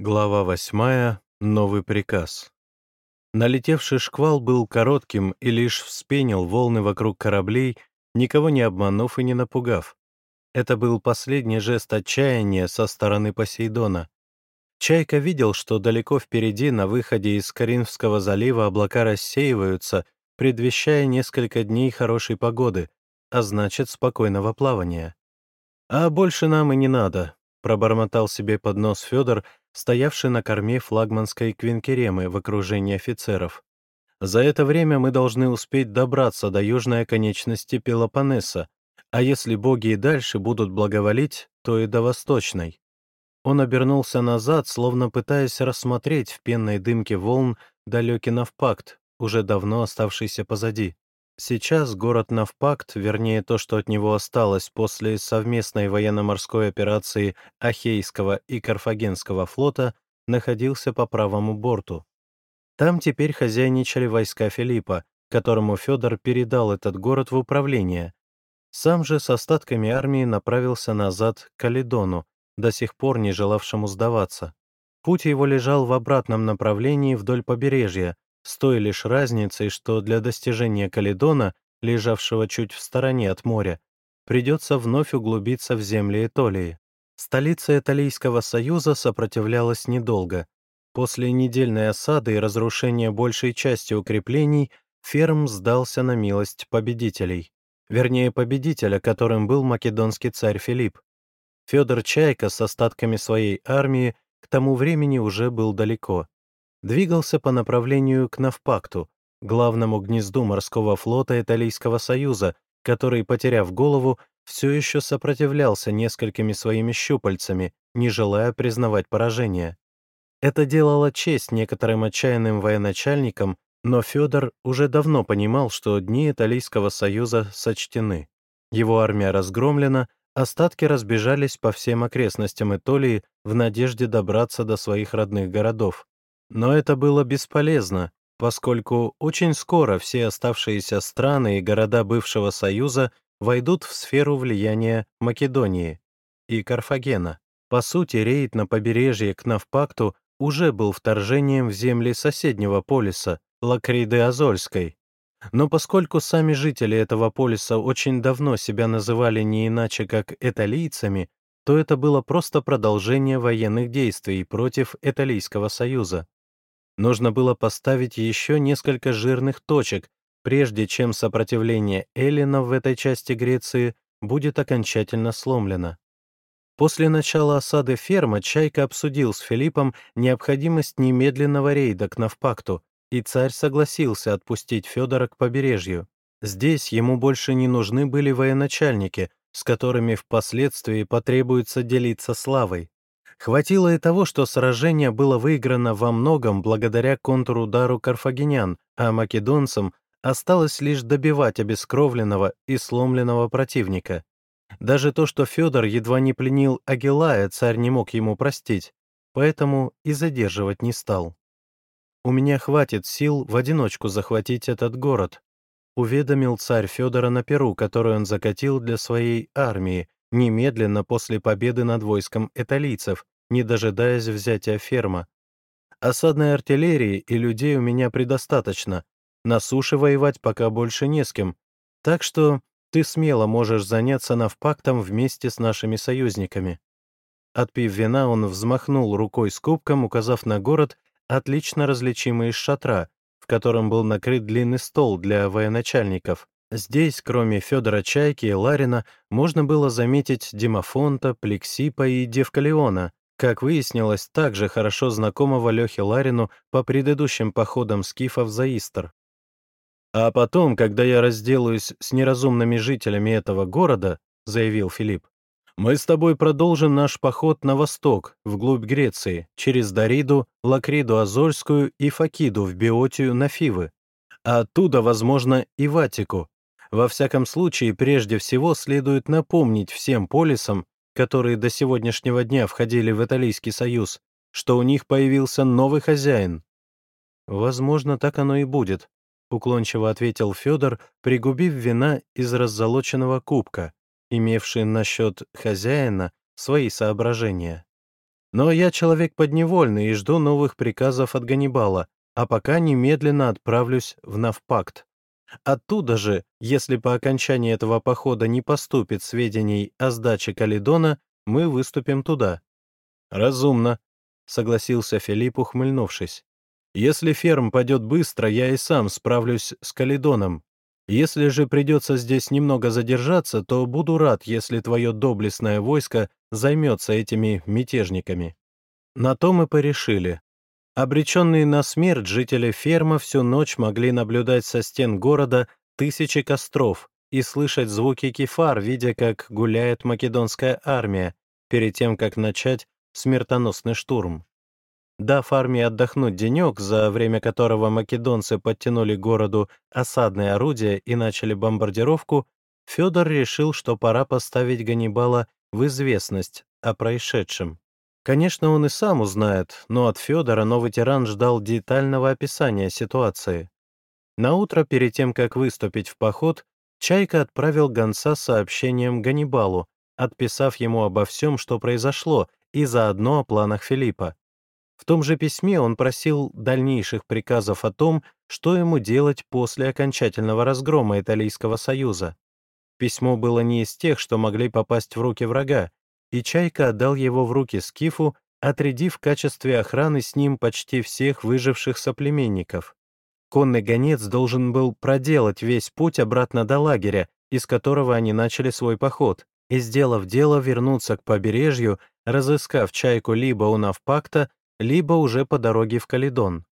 Глава восьмая. Новый приказ. Налетевший шквал был коротким и лишь вспенил волны вокруг кораблей, никого не обманув и не напугав. Это был последний жест отчаяния со стороны Посейдона. Чайка видел, что далеко впереди, на выходе из Каринфского залива, облака рассеиваются, предвещая несколько дней хорошей погоды, а значит, спокойного плавания. «А больше нам и не надо», — пробормотал себе под нос Федор, стоявший на корме флагманской Квинкеремы в окружении офицеров. За это время мы должны успеть добраться до южной оконечности Пелопоннеса, а если боги и дальше будут благоволить, то и до восточной. Он обернулся назад, словно пытаясь рассмотреть в пенной дымке волн далекий Навпакт, уже давно оставшийся позади. Сейчас город Навпакт, вернее то, что от него осталось после совместной военно-морской операции Ахейского и Карфагенского флота, находился по правому борту. Там теперь хозяйничали войска Филиппа, которому Федор передал этот город в управление. Сам же с остатками армии направился назад к Каледону, до сих пор не желавшему сдаваться. Путь его лежал в обратном направлении вдоль побережья, с той лишь разницей, что для достижения Каледона, лежавшего чуть в стороне от моря, придется вновь углубиться в земли Этолии. Столица Италийского союза сопротивлялась недолго. После недельной осады и разрушения большей части укреплений Ферм сдался на милость победителей. Вернее, победителя, которым был македонский царь Филипп. Федор Чайка с остатками своей армии к тому времени уже был далеко двигался по направлению к Навпакту, главному гнезду морского флота Италийского союза, который, потеряв голову, все еще сопротивлялся несколькими своими щупальцами, не желая признавать поражение. Это делало честь некоторым отчаянным военачальникам, но Федор уже давно понимал, что дни Италийского союза сочтены. Его армия разгромлена, остатки разбежались по всем окрестностям Италии в надежде добраться до своих родных городов. Но это было бесполезно, поскольку очень скоро все оставшиеся страны и города бывшего Союза войдут в сферу влияния Македонии и Карфагена. По сути, рейд на побережье к Навпакту уже был вторжением в земли соседнего полиса, Лакриды Азольской. Но поскольку сами жители этого полиса очень давно себя называли не иначе как эталийцами, то это было просто продолжение военных действий против Италийского союза. Нужно было поставить еще несколько жирных точек, прежде чем сопротивление эллинов в этой части Греции будет окончательно сломлено. После начала осады ферма Чайка обсудил с Филиппом необходимость немедленного рейда к Навпакту, и царь согласился отпустить Федора к побережью. Здесь ему больше не нужны были военачальники, с которыми впоследствии потребуется делиться славой. Хватило и того, что сражение было выиграно во многом благодаря контрудару карфагенян, а македонцам осталось лишь добивать обескровленного и сломленного противника. Даже то, что Федор едва не пленил Агилая, царь не мог ему простить, поэтому и задерживать не стал. «У меня хватит сил в одиночку захватить этот город», уведомил царь Федора на Перу, который он закатил для своей армии, немедленно после победы над войском эталийцев, не дожидаясь взятия ферма. Осадной артиллерии и людей у меня предостаточно. На суше воевать пока больше не с кем. Так что ты смело можешь заняться навпактом вместе с нашими союзниками». Отпив вина, он взмахнул рукой с кубком, указав на город, отлично различимый из шатра, в котором был накрыт длинный стол для военачальников. Здесь, кроме Федора Чайки и Ларина, можно было заметить Димофонта, Плексипа и Девкалиона, как выяснилось, также хорошо знакомого Лехе Ларину по предыдущим походам скифов за Истер. «А потом, когда я разделаюсь с неразумными жителями этого города», — заявил Филипп, «мы с тобой продолжим наш поход на восток, вглубь Греции, через Дариду, Лакриду Азорскую и Факиду в Биотию на Фивы, а оттуда, возможно, и в Атику. Во всяком случае, прежде всего следует напомнить всем полисам, которые до сегодняшнего дня входили в Италийский союз, что у них появился новый хозяин. «Возможно, так оно и будет», — уклончиво ответил Федор, пригубив вина из раззолоченного кубка, имевший насчет хозяина свои соображения. Но я человек подневольный и жду новых приказов от Ганнибала, а пока немедленно отправлюсь в Навпакт. Оттуда же, если по окончании этого похода не поступит сведений о сдаче Каледона, мы выступим туда». «Разумно», — согласился Филипп, ухмыльнувшись. «Если ферм пойдет быстро, я и сам справлюсь с Каледоном. Если же придется здесь немного задержаться, то буду рад, если твое доблестное войско займется этими мятежниками». На то мы порешили. Обреченные на смерть жители ферма всю ночь могли наблюдать со стен города тысячи костров и слышать звуки кефар, видя, как гуляет македонская армия, перед тем, как начать смертоносный штурм. Дав армии отдохнуть денек, за время которого македонцы подтянули городу осадные орудия и начали бомбардировку, Федор решил, что пора поставить Ганнибала в известность о происшедшем. Конечно, он и сам узнает, но от Федора новый тиран ждал детального описания ситуации. На утро перед тем, как выступить в поход, Чайка отправил гонца сообщением Ганнибалу, отписав ему обо всем, что произошло, и заодно о планах Филиппа. В том же письме он просил дальнейших приказов о том, что ему делать после окончательного разгрома Италийского союза. Письмо было не из тех, что могли попасть в руки врага, и Чайка отдал его в руки Скифу, отрядив в качестве охраны с ним почти всех выживших соплеменников. Конный гонец должен был проделать весь путь обратно до лагеря, из которого они начали свой поход, и, сделав дело, вернуться к побережью, разыскав Чайку либо у Навпакта, либо уже по дороге в Каледон.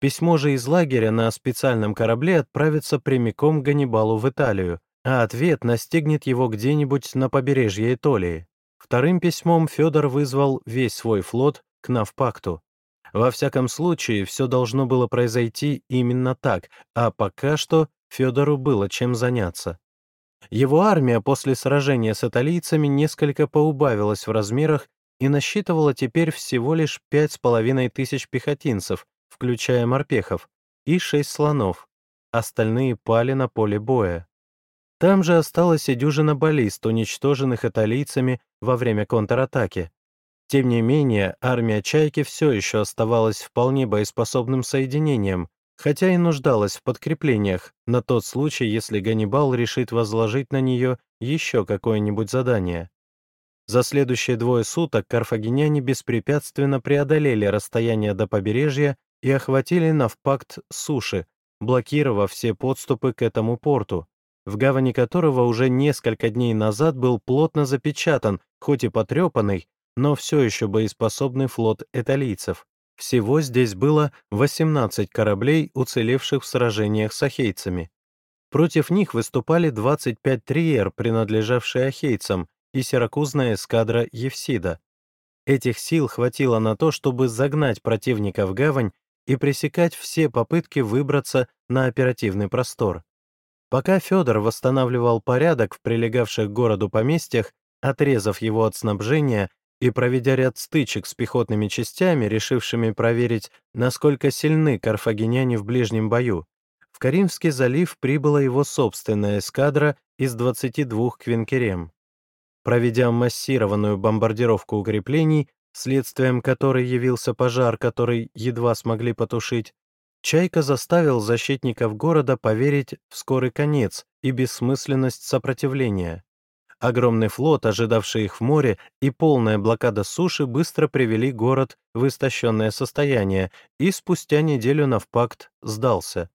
Письмо же из лагеря на специальном корабле отправится прямиком к Ганнибалу в Италию, а ответ настигнет его где-нибудь на побережье Итолии. Вторым письмом Федор вызвал весь свой флот к Навпакту. Во всяком случае, все должно было произойти именно так, а пока что Федору было чем заняться. Его армия после сражения с италийцами несколько поубавилась в размерах и насчитывала теперь всего лишь пять с половиной тысяч пехотинцев, включая морпехов, и шесть слонов. Остальные пали на поле боя. Там же осталась и дюжина баллист, уничтоженных италийцами во время контратаки. Тем не менее, армия «Чайки» все еще оставалась вполне боеспособным соединением, хотя и нуждалась в подкреплениях на тот случай, если Ганнибал решит возложить на нее еще какое-нибудь задание. За следующие двое суток карфагеняне беспрепятственно преодолели расстояние до побережья и охватили Навпакт суши, блокировав все подступы к этому порту в гавани которого уже несколько дней назад был плотно запечатан, хоть и потрепанный, но все еще боеспособный флот италийцев. Всего здесь было 18 кораблей, уцелевших в сражениях с ахейцами. Против них выступали 25 триер, принадлежавшие ахейцам, и сиракузная эскадра Евсида. Этих сил хватило на то, чтобы загнать противника в гавань и пресекать все попытки выбраться на оперативный простор. Пока Федор восстанавливал порядок в прилегавших к городу поместьях, отрезав его от снабжения и проведя ряд стычек с пехотными частями, решившими проверить, насколько сильны карфагеняне в ближнем бою, в Каримский залив прибыла его собственная эскадра из 22 квинкерем. Проведя массированную бомбардировку укреплений, следствием которой явился пожар, который едва смогли потушить, Чайка заставил защитников города поверить в скорый конец и бессмысленность сопротивления. Огромный флот, ожидавший их в море, и полная блокада суши быстро привели город в истощенное состояние, и спустя неделю Навпакт сдался.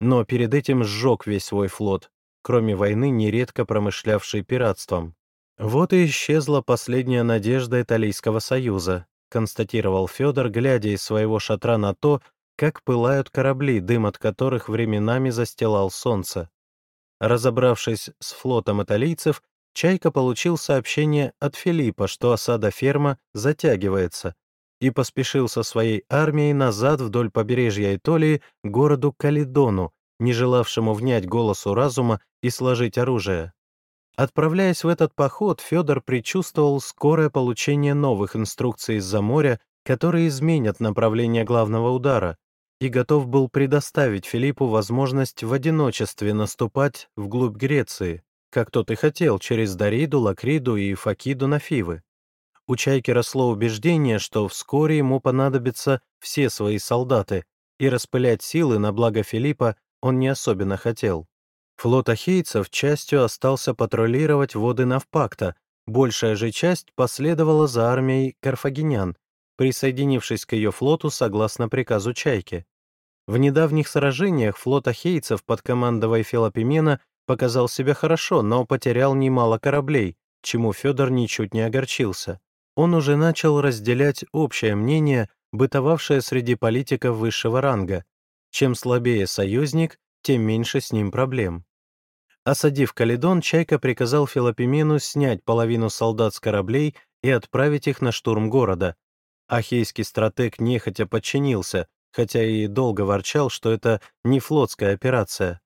Но перед этим сжег весь свой флот, кроме войны, нередко промышлявший пиратством. «Вот и исчезла последняя надежда Италийского союза», констатировал Федор, глядя из своего шатра на то, как пылают корабли, дым от которых временами застилал солнце. Разобравшись с флотом италийцев, Чайка получил сообщение от Филиппа, что осада ферма затягивается, и поспешил со своей армией назад вдоль побережья Итолии к городу Калидону, не желавшему внять голосу разума и сложить оружие. Отправляясь в этот поход, Федор предчувствовал скорое получение новых инструкций из-за моря, которые изменят направление главного удара, и готов был предоставить Филиппу возможность в одиночестве наступать вглубь Греции, как тот и хотел, через Дариду, Лакриду и Факиду на Фивы. У Чайки росло убеждение, что вскоре ему понадобятся все свои солдаты, и распылять силы на благо Филиппа он не особенно хотел. Флот ахейцев частью остался патрулировать воды Навпакта, большая же часть последовала за армией карфагенян, присоединившись к ее флоту согласно приказу Чайки. В недавних сражениях флот ахейцев под командой Филопимена показал себя хорошо, но потерял немало кораблей, чему Федор ничуть не огорчился. Он уже начал разделять общее мнение, бытовавшее среди политиков высшего ранга. Чем слабее союзник, тем меньше с ним проблем. Осадив Каледон, Чайка приказал Филопимену снять половину солдат с кораблей и отправить их на штурм города. Ахейский стратег нехотя подчинился, хотя и долго ворчал, что это не флотская операция.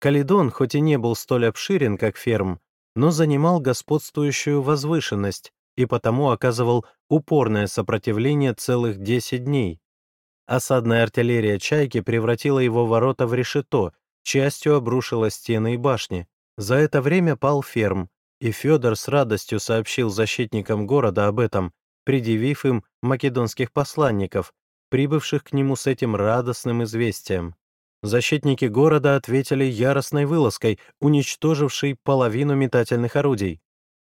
Каледон, хоть и не был столь обширен, как ферм, но занимал господствующую возвышенность и потому оказывал упорное сопротивление целых 10 дней. Осадная артиллерия «Чайки» превратила его ворота в решето, частью обрушила стены и башни. За это время пал ферм, и Федор с радостью сообщил защитникам города об этом, предъявив им македонских посланников, прибывших к нему с этим радостным известием. Защитники города ответили яростной вылазкой, уничтожившей половину метательных орудий.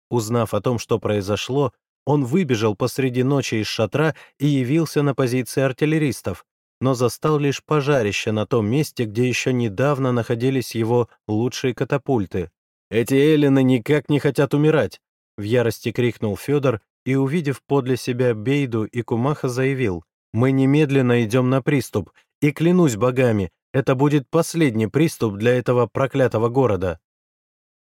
Узнав о том, что произошло, он выбежал посреди ночи из шатра и явился на позиции артиллеристов, но застал лишь пожарище на том месте, где еще недавно находились его лучшие катапульты. «Эти эллины никак не хотят умирать!» — в ярости крикнул Федор и, увидев подле себя Бейду и Кумаха, заявил, «Мы немедленно идем на приступ, и, клянусь богами, это будет последний приступ для этого проклятого города».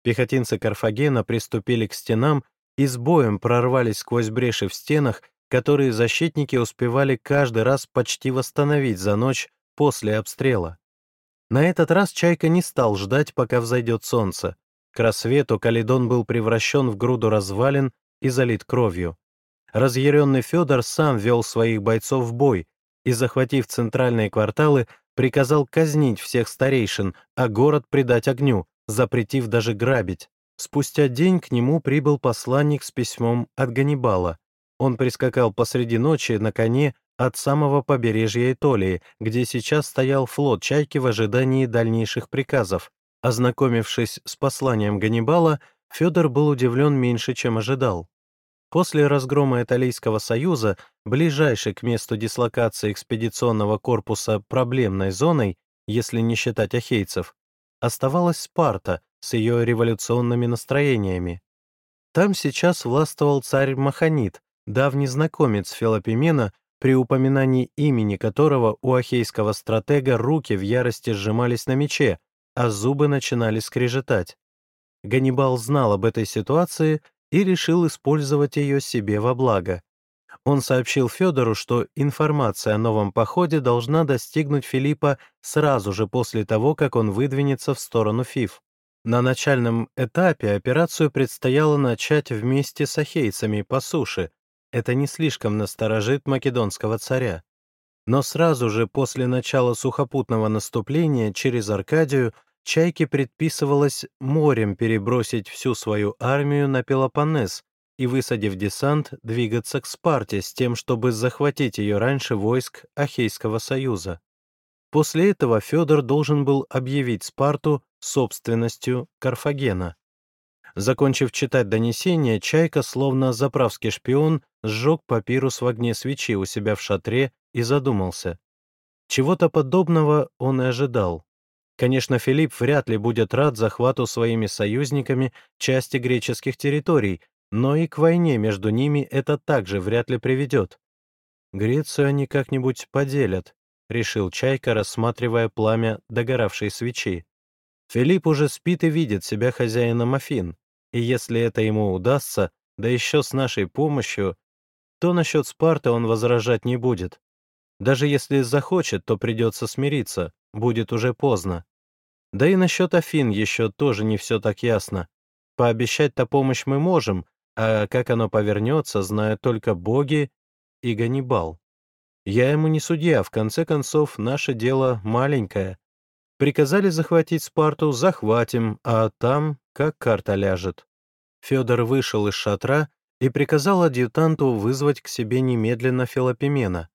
Пехотинцы Карфагена приступили к стенам и с боем прорвались сквозь бреши в стенах которые защитники успевали каждый раз почти восстановить за ночь после обстрела. На этот раз Чайка не стал ждать, пока взойдет солнце. К рассвету Калидон был превращен в груду развалин и залит кровью. Разъяренный Федор сам вел своих бойцов в бой и, захватив центральные кварталы, приказал казнить всех старейшин, а город предать огню, запретив даже грабить. Спустя день к нему прибыл посланник с письмом от Ганнибала. Он прискакал посреди ночи на коне от самого побережья Итолии, где сейчас стоял флот «Чайки» в ожидании дальнейших приказов. Ознакомившись с посланием Ганнибала, Федор был удивлен меньше, чем ожидал. После разгрома Италийского союза, ближайшей к месту дислокации экспедиционного корпуса проблемной зоной, если не считать ахейцев, оставалась Спарта с ее революционными настроениями. Там сейчас властвовал царь Маханит, давний знакомец Филопимена, при упоминании имени которого у ахейского стратега руки в ярости сжимались на мече, а зубы начинали скрежетать. Ганнибал знал об этой ситуации и решил использовать ее себе во благо. Он сообщил Федору, что информация о новом походе должна достигнуть Филиппа сразу же после того, как он выдвинется в сторону Фиф. На начальном этапе операцию предстояло начать вместе с ахейцами по суше, это не слишком насторожит македонского царя. Но сразу же после начала сухопутного наступления через Аркадию Чайке предписывалось морем перебросить всю свою армию на Пелопоннес и, высадив десант, двигаться к Спарте с тем, чтобы захватить ее раньше войск Ахейского союза. После этого Федор должен был объявить Спарту собственностью Карфагена. Закончив читать донесение, Чайка, словно заправский шпион, сжег папирус в огне свечи у себя в шатре и задумался. Чего-то подобного он и ожидал. Конечно, Филипп вряд ли будет рад захвату своими союзниками части греческих территорий, но и к войне между ними это также вряд ли приведет. Грецию они как-нибудь поделят, решил Чайка, рассматривая пламя догоравшей свечи. Филипп уже спит и видит себя хозяином Афин. И если это ему удастся, да еще с нашей помощью, то насчет Спарты он возражать не будет. Даже если захочет, то придется смириться, будет уже поздно. Да и насчет Афин еще тоже не все так ясно. Пообещать-то помощь мы можем, а как оно повернется, знают только боги и Ганнибал. Я ему не судья, в конце концов, наше дело маленькое. Приказали захватить Спарту, захватим, а там как карта ляжет. Федор вышел из шатра и приказал адъютанту вызвать к себе немедленно Филопимена.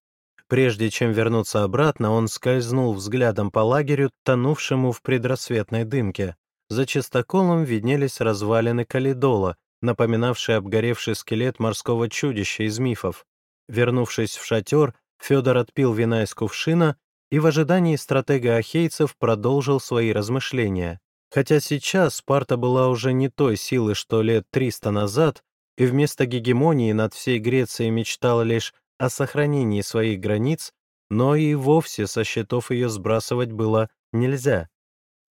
Прежде чем вернуться обратно, он скользнул взглядом по лагерю, тонувшему в предрассветной дымке. За чистоколом виднелись развалины Калидола, напоминавшие обгоревший скелет морского чудища из мифов. Вернувшись в шатер, Федор отпил вина из кувшина и в ожидании стратега ахейцев продолжил свои размышления. Хотя сейчас Спарта была уже не той силы, что лет 300 назад, и вместо гегемонии над всей Грецией мечтала лишь о сохранении своих границ, но и вовсе со счетов ее сбрасывать было нельзя.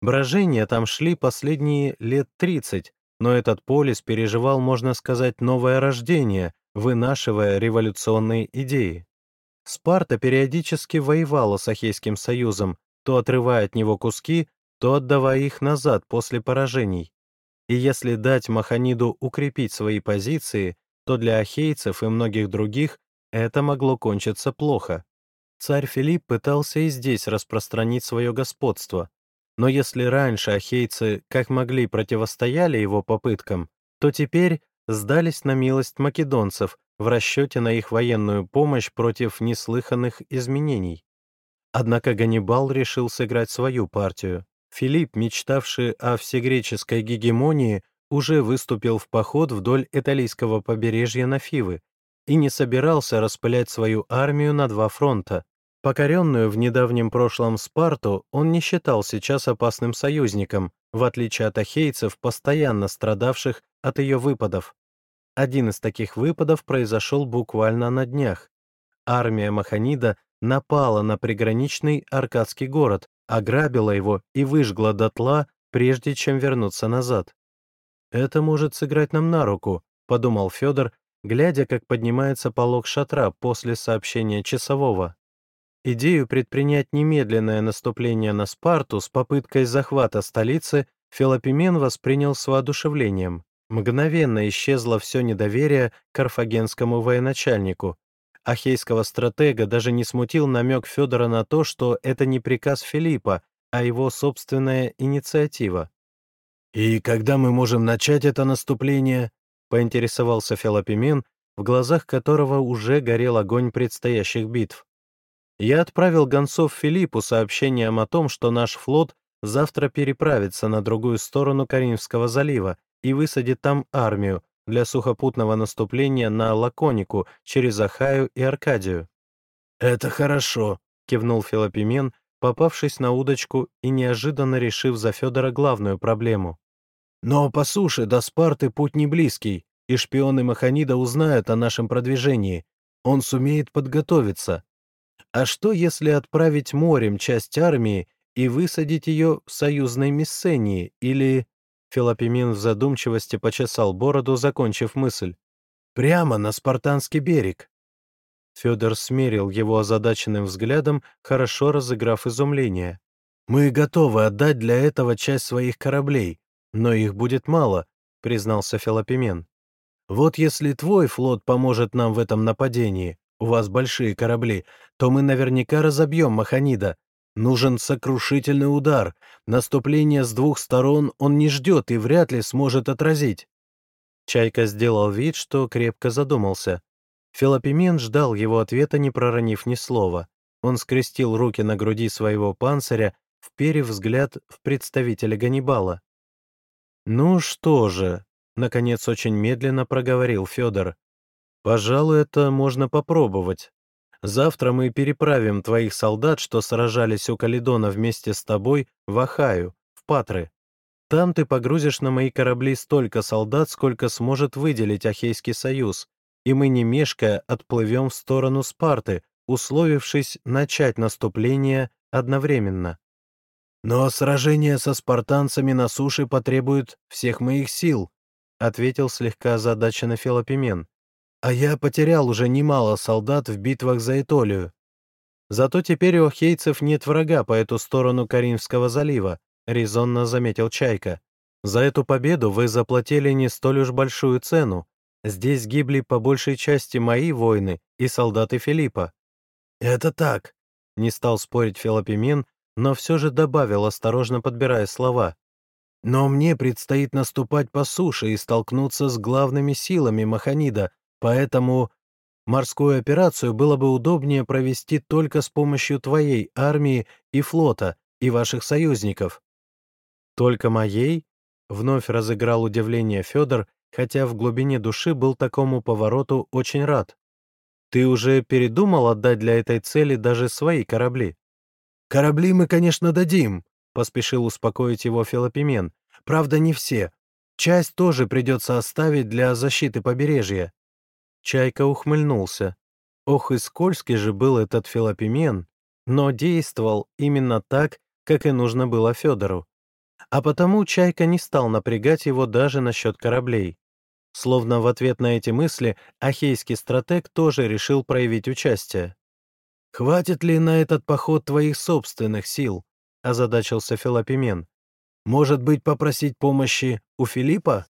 Брожения там шли последние лет 30, но этот полис переживал, можно сказать, новое рождение, вынашивая революционные идеи. Спарта периодически воевала с Ахейским союзом, то отрывая от него куски, то отдавая их назад после поражений. И если дать Маханиду укрепить свои позиции, то для ахейцев и многих других это могло кончиться плохо. Царь Филипп пытался и здесь распространить свое господство, но если раньше ахейцы как могли противостояли его попыткам, то теперь сдались на милость македонцев в расчете на их военную помощь против неслыханных изменений. Однако Ганнибал решил сыграть свою партию. Филипп, мечтавший о всегреческой гегемонии, уже выступил в поход вдоль Италийского побережья на Фивы и не собирался распылять свою армию на два фронта. Покоренную в недавнем прошлом Спарту он не считал сейчас опасным союзником, в отличие от ахейцев, постоянно страдавших от ее выпадов. Один из таких выпадов произошел буквально на днях. Армия Маханида напала на приграничный Аркадский город, ограбила его и выжгла дотла, прежде чем вернуться назад. «Это может сыграть нам на руку», — подумал Федор, глядя, как поднимается полог шатра после сообщения часового. Идею предпринять немедленное наступление на Спарту с попыткой захвата столицы Филопимен воспринял с воодушевлением. Мгновенно исчезло все недоверие к карфагенскому военачальнику. Ахейского стратега даже не смутил намек Федора на то, что это не приказ Филиппа, а его собственная инициатива. «И когда мы можем начать это наступление?» — поинтересовался Филопимен, в глазах которого уже горел огонь предстоящих битв. «Я отправил гонцов Филиппу сообщением о том, что наш флот завтра переправится на другую сторону Каримского залива и высадит там армию для сухопутного наступления на Лаконику через Ахаю и Аркадию». «Это хорошо», — кивнул Филопимен, попавшись на удочку и неожиданно решив за Федора главную проблему. Но по суше до Спарты путь не близкий, и шпионы Маханида узнают о нашем продвижении. Он сумеет подготовиться. А что, если отправить морем часть армии и высадить ее в союзной Мессении или... Филопимин в задумчивости почесал бороду, закончив мысль. «Прямо на спартанский берег». Федор смерил его озадаченным взглядом, хорошо разыграв изумление. «Мы готовы отдать для этого часть своих кораблей, «Но их будет мало», — признался Филопимен. «Вот если твой флот поможет нам в этом нападении, у вас большие корабли, то мы наверняка разобьем Маханида. Нужен сокрушительный удар. Наступление с двух сторон он не ждет и вряд ли сможет отразить». Чайка сделал вид, что крепко задумался. Филопимен ждал его ответа, не проронив ни слова. Он скрестил руки на груди своего панциря, вперев взгляд в представителя Ганнибала. «Ну что же», — наконец очень медленно проговорил Федор, «пожалуй, это можно попробовать. Завтра мы переправим твоих солдат, что сражались у Калидона вместе с тобой, в Ахаю, в Патры. Там ты погрузишь на мои корабли столько солдат, сколько сможет выделить Ахейский союз, и мы, не мешкая, отплывем в сторону Спарты, условившись начать наступление одновременно. «Но сражение со спартанцами на суше потребует всех моих сил», ответил слегка озадаченный Филопимен. «А я потерял уже немало солдат в битвах за Этолию. Зато теперь у ахейцев нет врага по эту сторону Каримского залива», резонно заметил Чайка. «За эту победу вы заплатили не столь уж большую цену. Здесь гибли по большей части мои воины и солдаты Филиппа». «Это так», — не стал спорить Филопимен, но все же добавил, осторожно подбирая слова. Но мне предстоит наступать по суше и столкнуться с главными силами Маханида, поэтому морскую операцию было бы удобнее провести только с помощью твоей армии и флота и ваших союзников». «Только моей?» — вновь разыграл удивление Федор, хотя в глубине души был такому повороту очень рад. «Ты уже передумал отдать для этой цели даже свои корабли?» «Корабли мы, конечно, дадим», — поспешил успокоить его Филопимен. «Правда, не все. Часть тоже придется оставить для защиты побережья». Чайка ухмыльнулся. Ох и скользкий же был этот Филопимен, но действовал именно так, как и нужно было Федору. А потому Чайка не стал напрягать его даже насчет кораблей. Словно в ответ на эти мысли ахейский стратег тоже решил проявить участие. «Хватит ли на этот поход твоих собственных сил?» — озадачился Филопимен. «Может быть, попросить помощи у Филиппа?»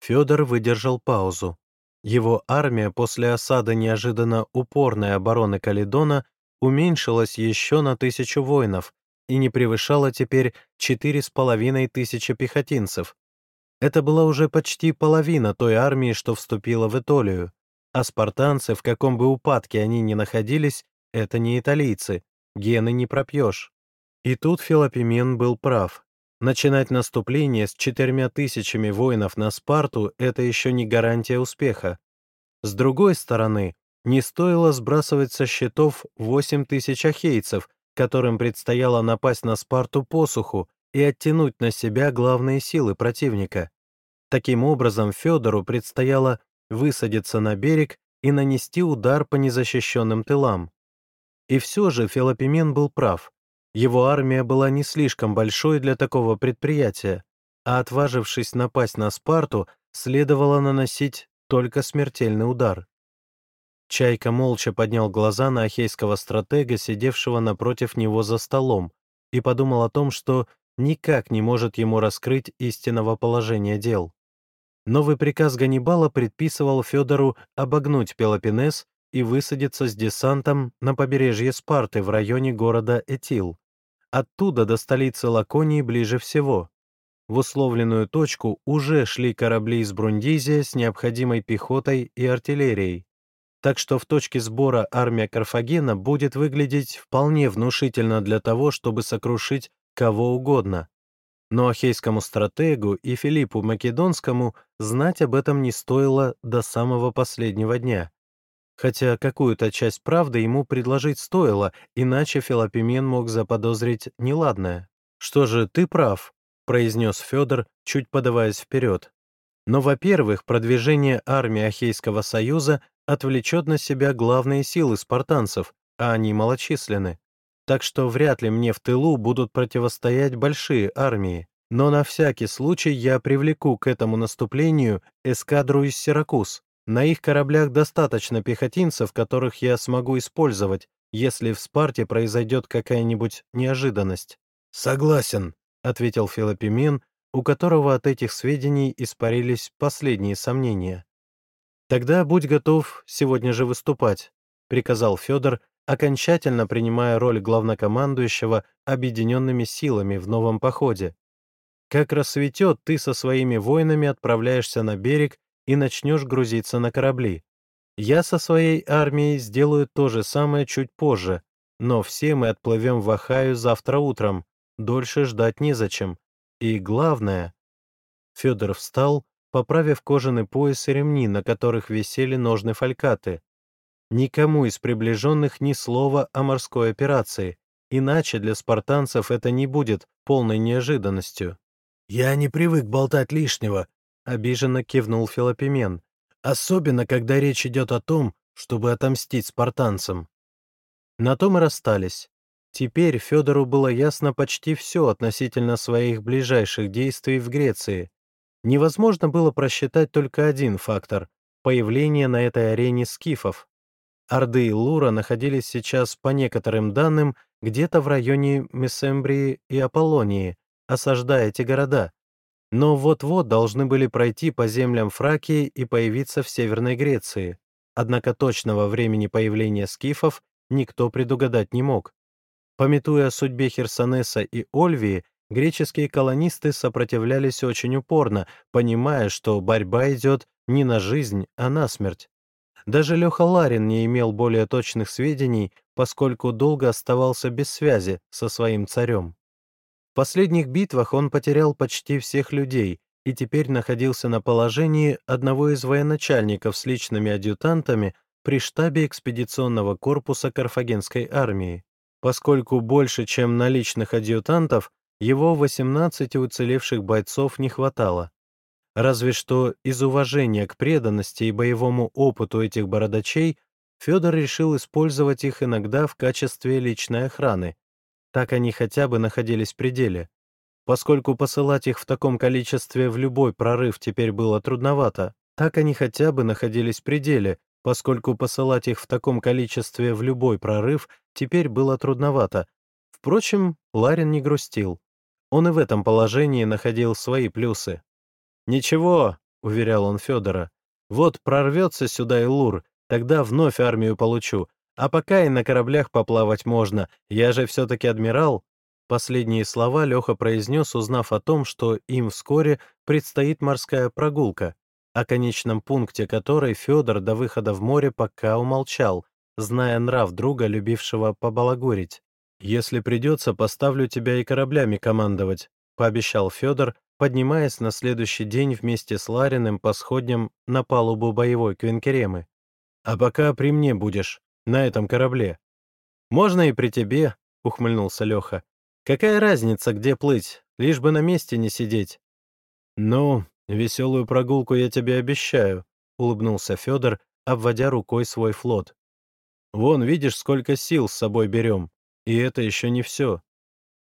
Федор выдержал паузу. Его армия после осады неожиданно упорной обороны Каледона уменьшилась еще на тысячу воинов и не превышала теперь четыре с половиной тысячи пехотинцев. Это была уже почти половина той армии, что вступила в Итолию, а спартанцы, в каком бы упадке они ни находились, это не италийцы, гены не пропьешь. И тут Филопимен был прав. Начинать наступление с четырьмя тысячами воинов на Спарту — это еще не гарантия успеха. С другой стороны, не стоило сбрасывать со счетов 8 тысяч ахейцев, которым предстояло напасть на Спарту посуху и оттянуть на себя главные силы противника. Таким образом, Федору предстояло высадиться на берег и нанести удар по незащищенным тылам. И все же Филопимен был прав. Его армия была не слишком большой для такого предприятия, а отважившись напасть на Спарту, следовало наносить только смертельный удар. Чайка молча поднял глаза на ахейского стратега, сидевшего напротив него за столом, и подумал о том, что никак не может ему раскрыть истинного положения дел. Новый приказ Ганнибала предписывал Федору обогнуть Пелопинес и высадиться с десантом на побережье Спарты в районе города Этил. Оттуда до столицы Лаконии ближе всего. В условленную точку уже шли корабли из Брундизия с необходимой пехотой и артиллерией. Так что в точке сбора армия Карфагена будет выглядеть вполне внушительно для того, чтобы сокрушить кого угодно. Но Ахейскому стратегу и Филиппу Македонскому знать об этом не стоило до самого последнего дня. Хотя какую-то часть правды ему предложить стоило, иначе Филопимен мог заподозрить неладное. «Что же, ты прав», — произнес Федор, чуть подаваясь вперед. «Но, во-первых, продвижение армии Ахейского союза отвлечет на себя главные силы спартанцев, а они малочисленны. Так что вряд ли мне в тылу будут противостоять большие армии. Но на всякий случай я привлеку к этому наступлению эскадру из Сиракуз, на их кораблях достаточно пехотинцев, которых я смогу использовать, если в Спарте произойдет какая-нибудь неожиданность. «Согласен», — ответил Филопимен, у которого от этих сведений испарились последние сомнения. «Тогда будь готов сегодня же выступать», — приказал Федор, окончательно принимая роль главнокомандующего объединенными силами в новом походе. «Как рассветет, ты со своими воинами отправляешься на берег и начнешь грузиться на корабли. Я со своей армией сделаю то же самое чуть позже, но все мы отплывем в Ахаю завтра утром, дольше ждать незачем. И главное...» Федор встал, поправив кожаный пояс и ремни, на которых висели ножны фалькаты. Никому из приближенных ни слова о морской операции, иначе для спартанцев это не будет полной неожиданностью. «Я не привык болтать лишнего», — обиженно кивнул Филопимен. «Особенно, когда речь идет о том, чтобы отомстить спартанцам». На том и расстались. Теперь Федору было ясно почти все относительно своих ближайших действий в Греции. Невозможно было просчитать только один фактор — появление на этой арене скифов. Орды и Лура находились сейчас, по некоторым данным, где-то в районе Мессембрии и Аполлонии, осаждая эти города, но вот-вот должны были пройти по землям Фракии и появиться в Северной Греции. Однако точного времени появления скифов никто предугадать не мог. Пометуя о судьбе Херсонеса и Ольвии, Греческие колонисты сопротивлялись очень упорно, понимая, что борьба идет не на жизнь, а на смерть. Даже Леха Ларин не имел более точных сведений, поскольку долго оставался без связи со своим царем. В последних битвах он потерял почти всех людей и теперь находился на положении одного из военачальников с личными адъютантами при штабе экспедиционного корпуса Карфагенской армии. Поскольку больше, чем наличных адъютантов, его 18 уцелевших бойцов не хватало. Разве что из уважения к преданности и боевому опыту этих бородачей Федор решил использовать их иногда в качестве личной охраны. Так они хотя бы находились в пределе. Поскольку посылать их в таком количестве в любой прорыв теперь было трудновато, так они хотя бы находились в пределе, поскольку посылать их в таком количестве в любой прорыв теперь было трудновато. Впрочем, Ларин не грустил. Он и в этом положении находил свои плюсы. «Ничего», — уверял он Федора, — «вот прорвется сюда и Лур, тогда вновь армию получу, а пока и на кораблях поплавать можно, я же все-таки адмирал». Последние слова Леха произнес, узнав о том, что им вскоре предстоит морская прогулка, о конечном пункте которой Федор до выхода в море пока умолчал, зная нрав друга, любившего побалагурить. «Если придется, поставлю тебя и кораблями командовать», — пообещал Федор, поднимаясь на следующий день вместе с Лариным по сходням на палубу боевой Квинкеремы. «А пока при мне будешь, на этом корабле». «Можно и при тебе», — ухмыльнулся Леха. «Какая разница, где плыть, лишь бы на месте не сидеть». «Ну, веселую прогулку я тебе обещаю», — улыбнулся Федор, обводя рукой свой флот. «Вон, видишь, сколько сил с собой берем. И это еще не все».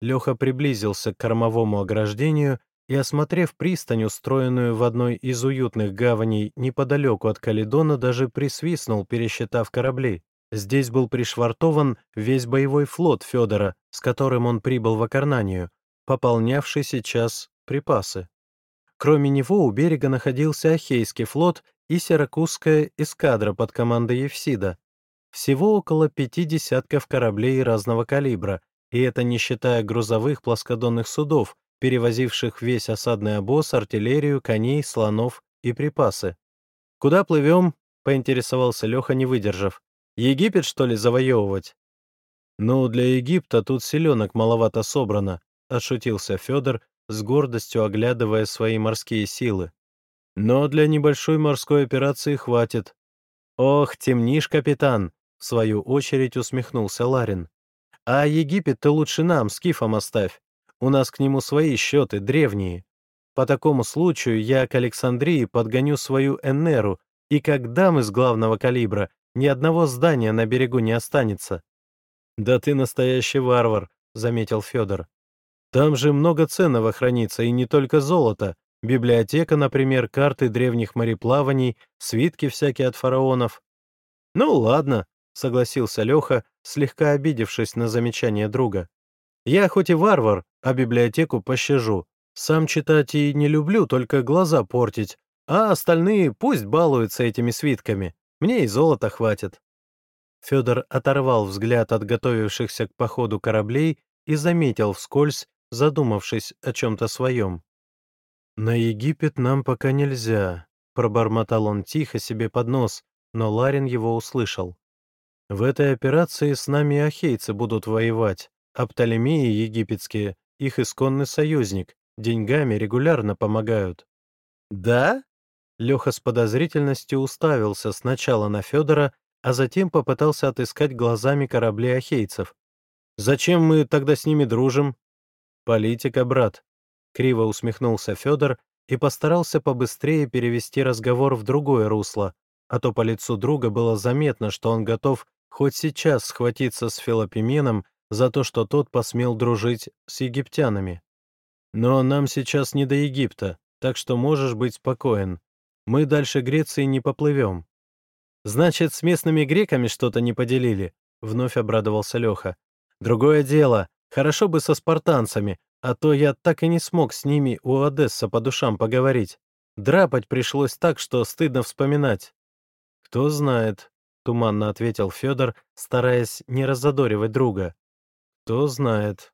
Леха приблизился к кормовому ограждению и, осмотрев пристань, устроенную в одной из уютных гаваней неподалеку от Каледона, даже присвистнул, пересчитав корабли. Здесь был пришвартован весь боевой флот Федора, с которым он прибыл в Акарнанию, пополнявший сейчас припасы. Кроме него у берега находился Ахейский флот и Сиракузская эскадра под командой Евсида. Всего около пяти десятков кораблей разного калибра, и это не считая грузовых плоскодонных судов, перевозивших весь осадный обоз, артиллерию, коней, слонов и припасы. «Куда плывем?» — поинтересовался Леха, не выдержав. «Египет, что ли, завоевывать?» «Ну, для Египта тут селенок маловато собрано», — отшутился Федор, с гордостью оглядывая свои морские силы. «Но для небольшой морской операции хватит». «Ох, темнишь, капитан!» — в свою очередь усмехнулся Ларин. «А Египет ты лучше нам, скифом оставь. У нас к нему свои счеты, древние. По такому случаю я к Александрии подгоню свою Энеру, и когда мы с главного калибра, ни одного здания на берегу не останется». «Да ты настоящий варвар», — заметил Федор. «Там же много ценного хранится, и не только золото. Библиотека, например, карты древних мореплаваний, свитки всякие от фараонов». «Ну ладно», — согласился Леха, слегка обидевшись на замечание друга. Я хоть и варвар, а библиотеку пощажу. Сам читать и не люблю, только глаза портить, а остальные пусть балуются этими свитками. Мне и золота хватит». Федор оторвал взгляд от готовившихся к походу кораблей и заметил вскользь, задумавшись о чем-то своем. «На Египет нам пока нельзя», — пробормотал он тихо себе под нос, но Ларин его услышал. «В этой операции с нами ахейцы будут воевать, а Птолемеи египетские, их исконный союзник, деньгами регулярно помогают. «Да?» Леха с подозрительностью уставился сначала на Федора, а затем попытался отыскать глазами корабли ахейцев. «Зачем мы тогда с ними дружим?» «Политика, брат», — криво усмехнулся Федор и постарался побыстрее перевести разговор в другое русло, а то по лицу друга было заметно, что он готов хоть сейчас схватиться с Филопименом за то, что тот посмел дружить с египтянами. Но нам сейчас не до Египта, так что можешь быть спокоен. Мы дальше Греции не поплывем. Значит, с местными греками что-то не поделили, вновь обрадовался Леха. Другое дело, хорошо бы со спартанцами, а то я так и не смог с ними у Одесса по душам поговорить. Драпать пришлось так, что стыдно вспоминать. Кто знает, — туманно ответил Федор, стараясь не разодоривать друга. «Кто знает»,